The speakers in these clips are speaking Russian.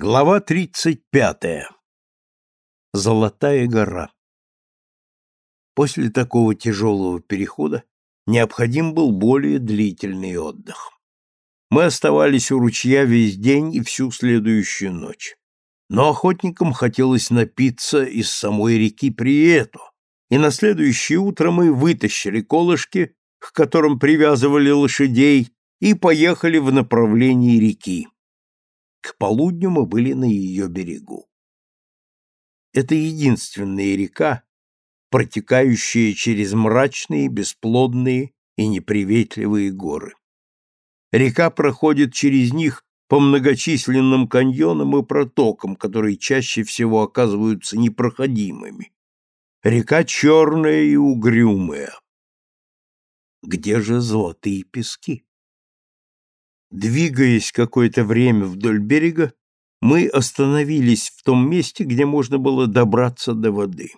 Глава 35. Золотая гора. После такого тяжелого перехода необходим был более длительный отдых. Мы оставались у ручья весь день и всю следующую ночь. Но охотникам хотелось напиться из самой реки Приету, и на следующее утро мы вытащили колышки, к которым привязывали лошадей, и поехали в направлении реки. К полудню мы были на ее берегу. Это единственная река, протекающая через мрачные, бесплодные и неприветливые горы. Река проходит через них по многочисленным каньонам и протокам, которые чаще всего оказываются непроходимыми. Река черная и угрюмая. Где же золотые пески? Двигаясь какое-то время вдоль берега, мы остановились в том месте, где можно было добраться до воды.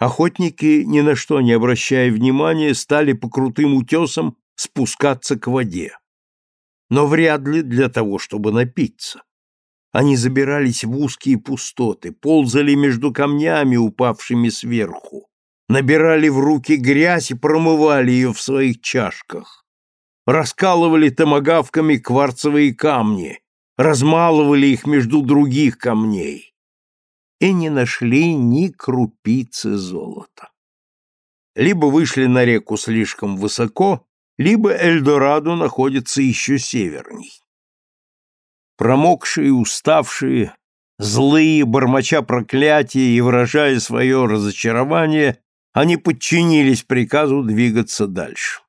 Охотники, ни на что не обращая внимания, стали по крутым утесам спускаться к воде. Но вряд ли для того, чтобы напиться. Они забирались в узкие пустоты, ползали между камнями, упавшими сверху, набирали в руки грязь и промывали ее в своих чашках раскалывали томагавками кварцевые камни, размалывали их между других камней и не нашли ни крупицы золота. Либо вышли на реку слишком высоко, либо Эльдорадо находится еще северней. Промокшие, уставшие, злые, бормоча проклятия и выражая свое разочарование, они подчинились приказу двигаться дальше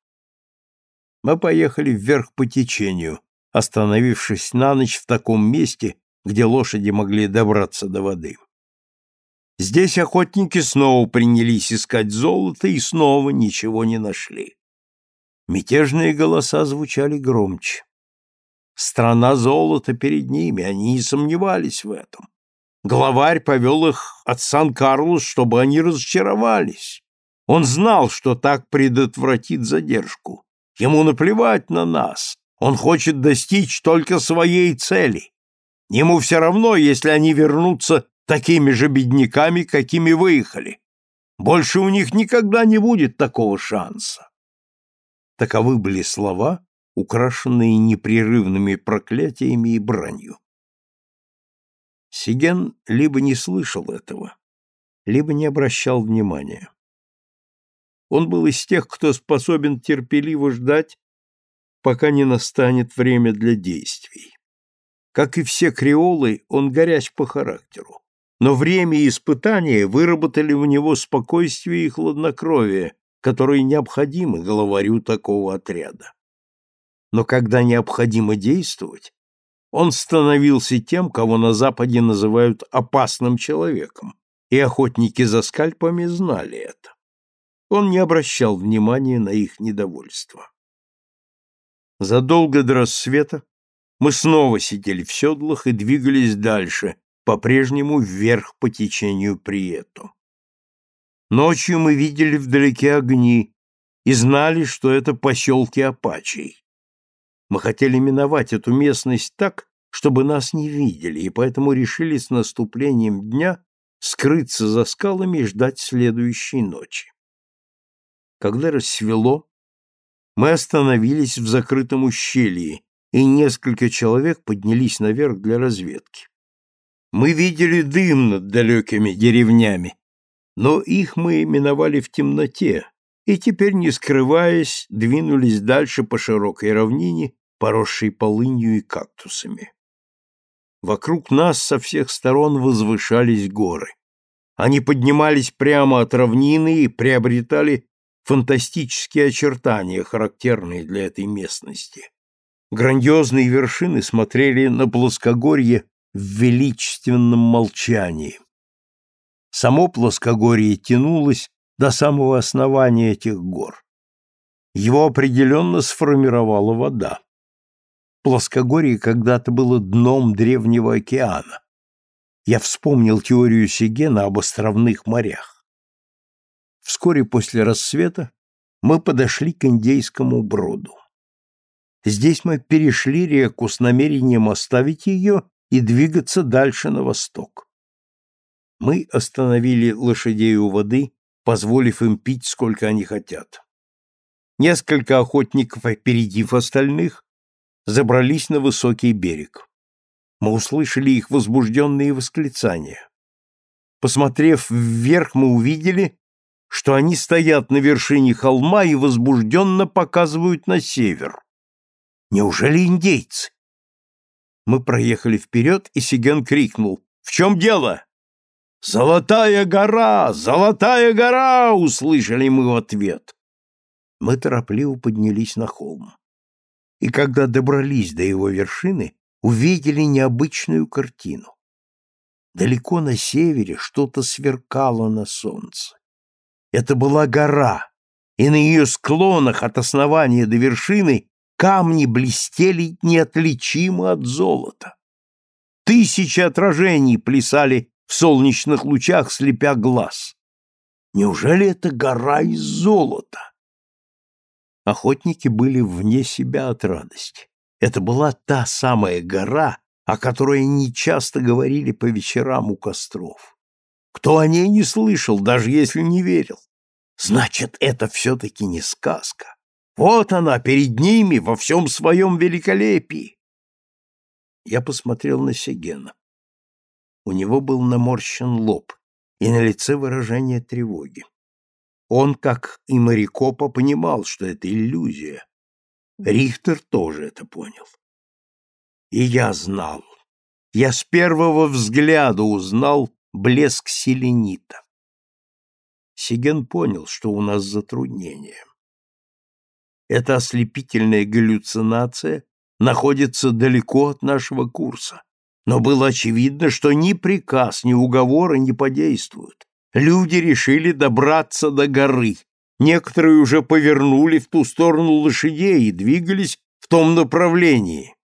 мы поехали вверх по течению, остановившись на ночь в таком месте, где лошади могли добраться до воды. Здесь охотники снова принялись искать золото и снова ничего не нашли. Мятежные голоса звучали громче. Страна золота перед ними, они не сомневались в этом. Главарь повел их от Сан-Карлос, чтобы они разочаровались. Он знал, что так предотвратит задержку. Ему наплевать на нас. Он хочет достичь только своей цели. Ему все равно, если они вернутся такими же бедняками, какими выехали. Больше у них никогда не будет такого шанса. Таковы были слова, украшенные непрерывными проклятиями и бранью. Сиген либо не слышал этого, либо не обращал внимания. Он был из тех, кто способен терпеливо ждать, пока не настанет время для действий. Как и все креолы, он горяч по характеру. Но время и испытания выработали в него спокойствие и хладнокровие, которые необходимы главарю такого отряда. Но когда необходимо действовать, он становился тем, кого на Западе называют опасным человеком, и охотники за скальпами знали это. Он не обращал внимания на их недовольство. Задолго до рассвета мы снова сидели в седлах и двигались дальше, по-прежнему вверх по течению Приету. Ночью мы видели вдалеке огни и знали, что это поселки Апачей. Мы хотели миновать эту местность так, чтобы нас не видели, и поэтому решили с наступлением дня скрыться за скалами и ждать следующей ночи. Когда рассвело, мы остановились в закрытом ущелье, и несколько человек поднялись наверх для разведки. Мы видели дым над далекими деревнями, но их мы миновали в темноте, и теперь, не скрываясь, двинулись дальше по широкой равнине, поросшей полынью и кактусами. Вокруг нас со всех сторон возвышались горы. Они поднимались прямо от равнины и приобретали фантастические очертания, характерные для этой местности. Грандиозные вершины смотрели на плоскогорье в величественном молчании. Само плоскогорье тянулось до самого основания этих гор. Его определенно сформировала вода. Плоскогорье когда-то было дном древнего океана. Я вспомнил теорию Сигена об островных морях. Вскоре после рассвета мы подошли к Индейскому броду. Здесь мы перешли реку с намерением оставить ее и двигаться дальше на восток. Мы остановили лошадей у воды, позволив им пить, сколько они хотят. Несколько охотников, опередив остальных, забрались на высокий берег. Мы услышали их возбужденные восклицания. Посмотрев вверх, мы увидели, что они стоят на вершине холма и возбужденно показывают на север. Неужели индейцы? Мы проехали вперед, и Сиген крикнул. «В чем дело?» «Золотая гора! Золотая гора!» — услышали мы в ответ. Мы торопливо поднялись на холм. И когда добрались до его вершины, увидели необычную картину. Далеко на севере что-то сверкало на солнце. Это была гора, и на ее склонах от основания до вершины камни блестели неотличимо от золота. Тысячи отражений плясали в солнечных лучах, слепя глаз. Неужели это гора из золота? Охотники были вне себя от радости. Это была та самая гора, о которой они часто говорили по вечерам у костров. Кто о ней не слышал, даже если не верил? Значит, это все-таки не сказка. Вот она перед ними во всем своем великолепии. Я посмотрел на Сегена. У него был наморщен лоб и на лице выражение тревоги. Он, как и Марикопа, понимал, что это иллюзия. Рихтер тоже это понял. И я знал. Я с первого взгляда узнал блеск селенита. Сиген понял, что у нас затруднение. Эта ослепительная галлюцинация находится далеко от нашего курса. Но было очевидно, что ни приказ, ни уговоры не подействуют. Люди решили добраться до горы. Некоторые уже повернули в ту сторону лошадей и двигались в том направлении.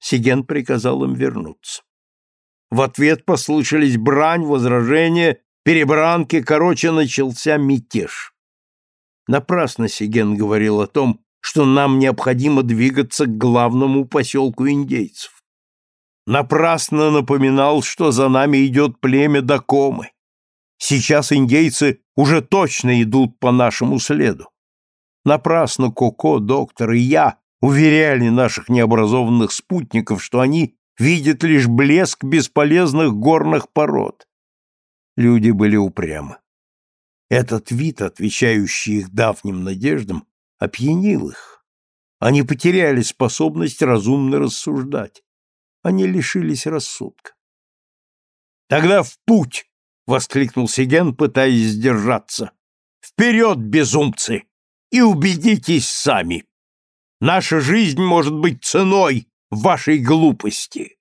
Сиген приказал им вернуться. В ответ послышались брань, возражения, перебранки, короче, начался мятеж. Напрасно Сиген говорил о том, что нам необходимо двигаться к главному поселку индейцев. Напрасно напоминал, что за нами идет племя Дакомы. Сейчас индейцы уже точно идут по нашему следу. Напрасно Коко, доктор и я уверяли наших необразованных спутников, что они видят лишь блеск бесполезных горных пород. Люди были упрямы. Этот вид, отвечающий их давним надеждам, опьянил их. Они потеряли способность разумно рассуждать. Они лишились рассудка. «Тогда в путь!» — воскликнул Сиген, пытаясь сдержаться. «Вперед, безумцы! И убедитесь сами! Наша жизнь может быть ценой вашей глупости!»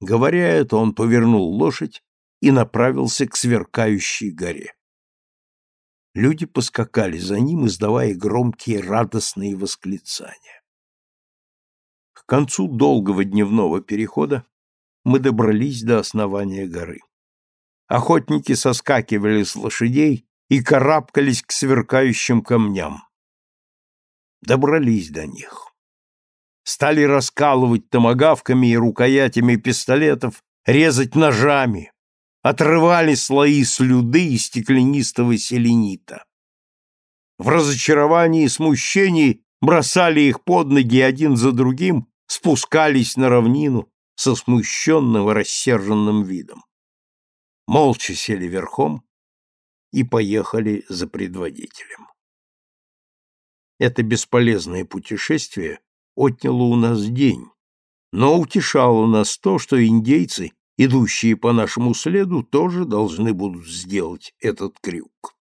Говоря это, он повернул лошадь и направился к сверкающей горе. Люди поскакали за ним, издавая громкие радостные восклицания. К концу долгого дневного перехода мы добрались до основания горы. Охотники соскакивали с лошадей и карабкались к сверкающим камням. Добрались до них. Стали раскалывать томагавками и рукоятями пистолетов, резать ножами, отрывали слои слюды и стеклянистого селенита. В разочаровании и смущении бросали их под ноги один за другим, спускались на равнину со смущенным и рассерженным видом. Молча сели верхом и поехали за предводителем. Это бесполезное путешествие отняло у нас день, но утешало нас то, что индейцы идущие по нашему следу, тоже должны будут сделать этот крюк.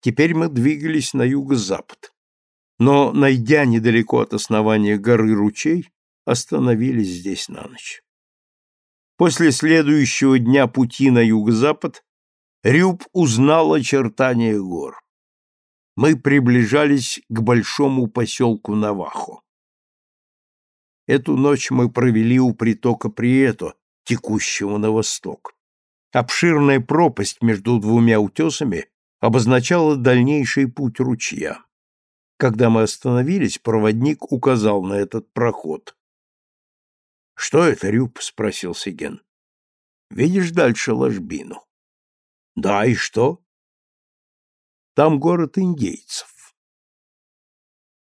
Теперь мы двигались на юго-запад, но, найдя недалеко от основания горы ручей, остановились здесь на ночь. После следующего дня пути на юго-запад Рюб узнал очертания гор. Мы приближались к большому поселку Навахо. Эту ночь мы провели у притока Прието, текущего на восток. Обширная пропасть между двумя утесами обозначала дальнейший путь ручья. Когда мы остановились, проводник указал на этот проход. Что это, Рюб? спросил Сиген. Видишь дальше ложбину? Да, и что? Там город индейцев.